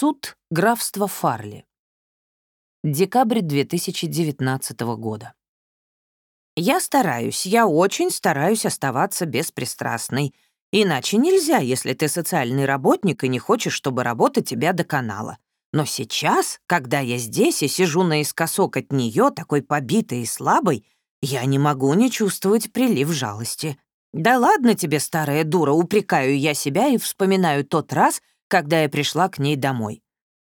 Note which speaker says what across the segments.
Speaker 1: Суд графства Фарли. Декабрь 2019 года. Я стараюсь, я очень стараюсь оставаться беспристрастной. Иначе нельзя, если ты социальный работник и не хочешь, чтобы работа тебя доконала. Но сейчас, когда я здесь и сижу наискосок от нее, такой побитой и слабой, я не могу не чувствовать прилив жалости. Да ладно тебе, старая дура, упрекаю я себя и вспоминаю тот раз, когда я пришла к ней домой.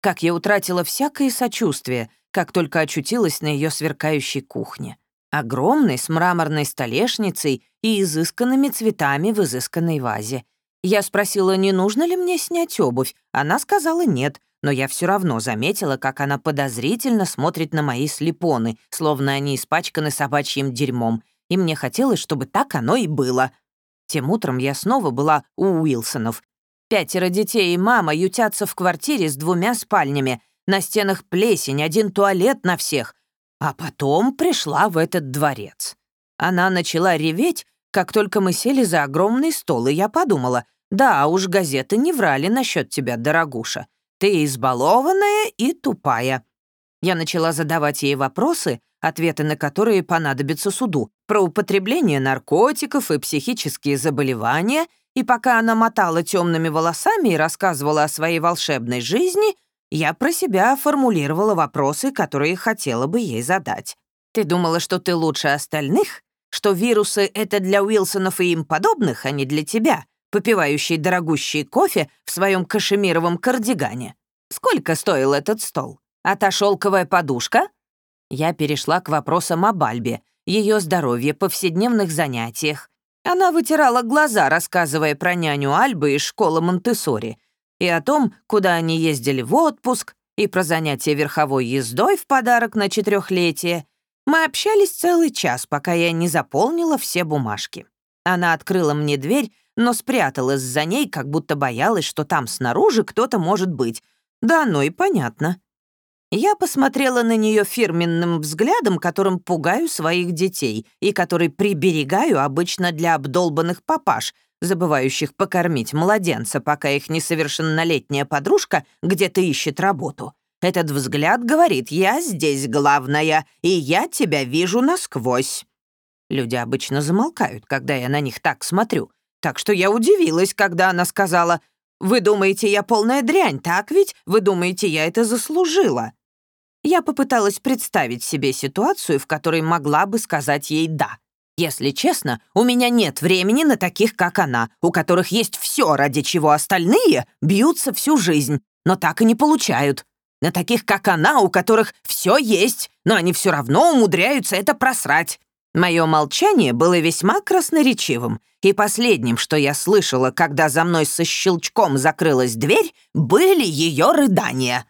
Speaker 1: Как я утратила всякое сочувствие, как только очутилась на ее сверкающей кухне. Огромной, с мраморной столешницей и изысканными цветами в изысканной вазе. Я спросила, не нужно ли мне снять обувь. Она сказала нет, но я все равно заметила, как она подозрительно смотрит на мои слепоны, словно они испачканы собачьим дерьмом, и мне хотелось, чтобы так оно и было. Тем утром я снова была у Уилсонов, Пятеро детей и мама ютятся в квартире с двумя спальнями. На стенах плесень, один туалет на всех. А потом пришла в этот дворец. Она начала реветь, как только мы сели за огромный стол, и я подумала, да уж газеты не врали насчет тебя, дорогуша. Ты избалованная и тупая. Я начала задавать ей вопросы, ответы на которые понадобятся суду, про употребление наркотиков и психические заболевания — и пока она мотала темными волосами и рассказывала о своей волшебной жизни, я про себя формулировала вопросы, которые хотела бы ей задать. «Ты думала, что ты лучше остальных? Что вирусы — это для Уилсонов и им подобных, а не для тебя, попивающий дорогущий кофе в своем кашемировом кардигане? Сколько стоил этот стол? А та шелковая подушка?» Я перешла к вопросам о Бальбе, ее здоровье, повседневных занятиях, она вытирала глаза, рассказывая про няню Альбы из школы Монтессори, и о том, куда они ездили в отпуск, и про занятия верховой ездой в подарок на четырехлетие. Мы общались целый час, пока я не заполнила все бумажки. Она открыла мне дверь, но спряталась за ней, как будто боялась, что там снаружи кто-то может быть. Да, ну и понятно. Я посмотрела на нее фирменным взглядом, которым пугаю своих детей и который приберегаю обычно для обдолбанных папаш, забывающих покормить младенца, пока их несовершеннолетняя подружка где-то ищет работу. Этот взгляд говорит «Я здесь главная, и я тебя вижу насквозь». Люди обычно замолкают, когда я на них так смотрю. Так что я удивилась, когда она сказала «Вы думаете, я полная дрянь, так ведь? Вы думаете, я это заслужила?» Я попыталась представить себе ситуацию, в которой могла бы сказать ей «да». Если честно, у меня нет времени на таких, как она, у которых есть все, ради чего остальные бьются всю жизнь, но так и не получают. На таких, как она, у которых все есть, но они все равно умудряются это просрать. Мое молчание было весьма красноречивым, и последним, что я слышала, когда за мной со щелчком закрылась дверь, были ее рыдания.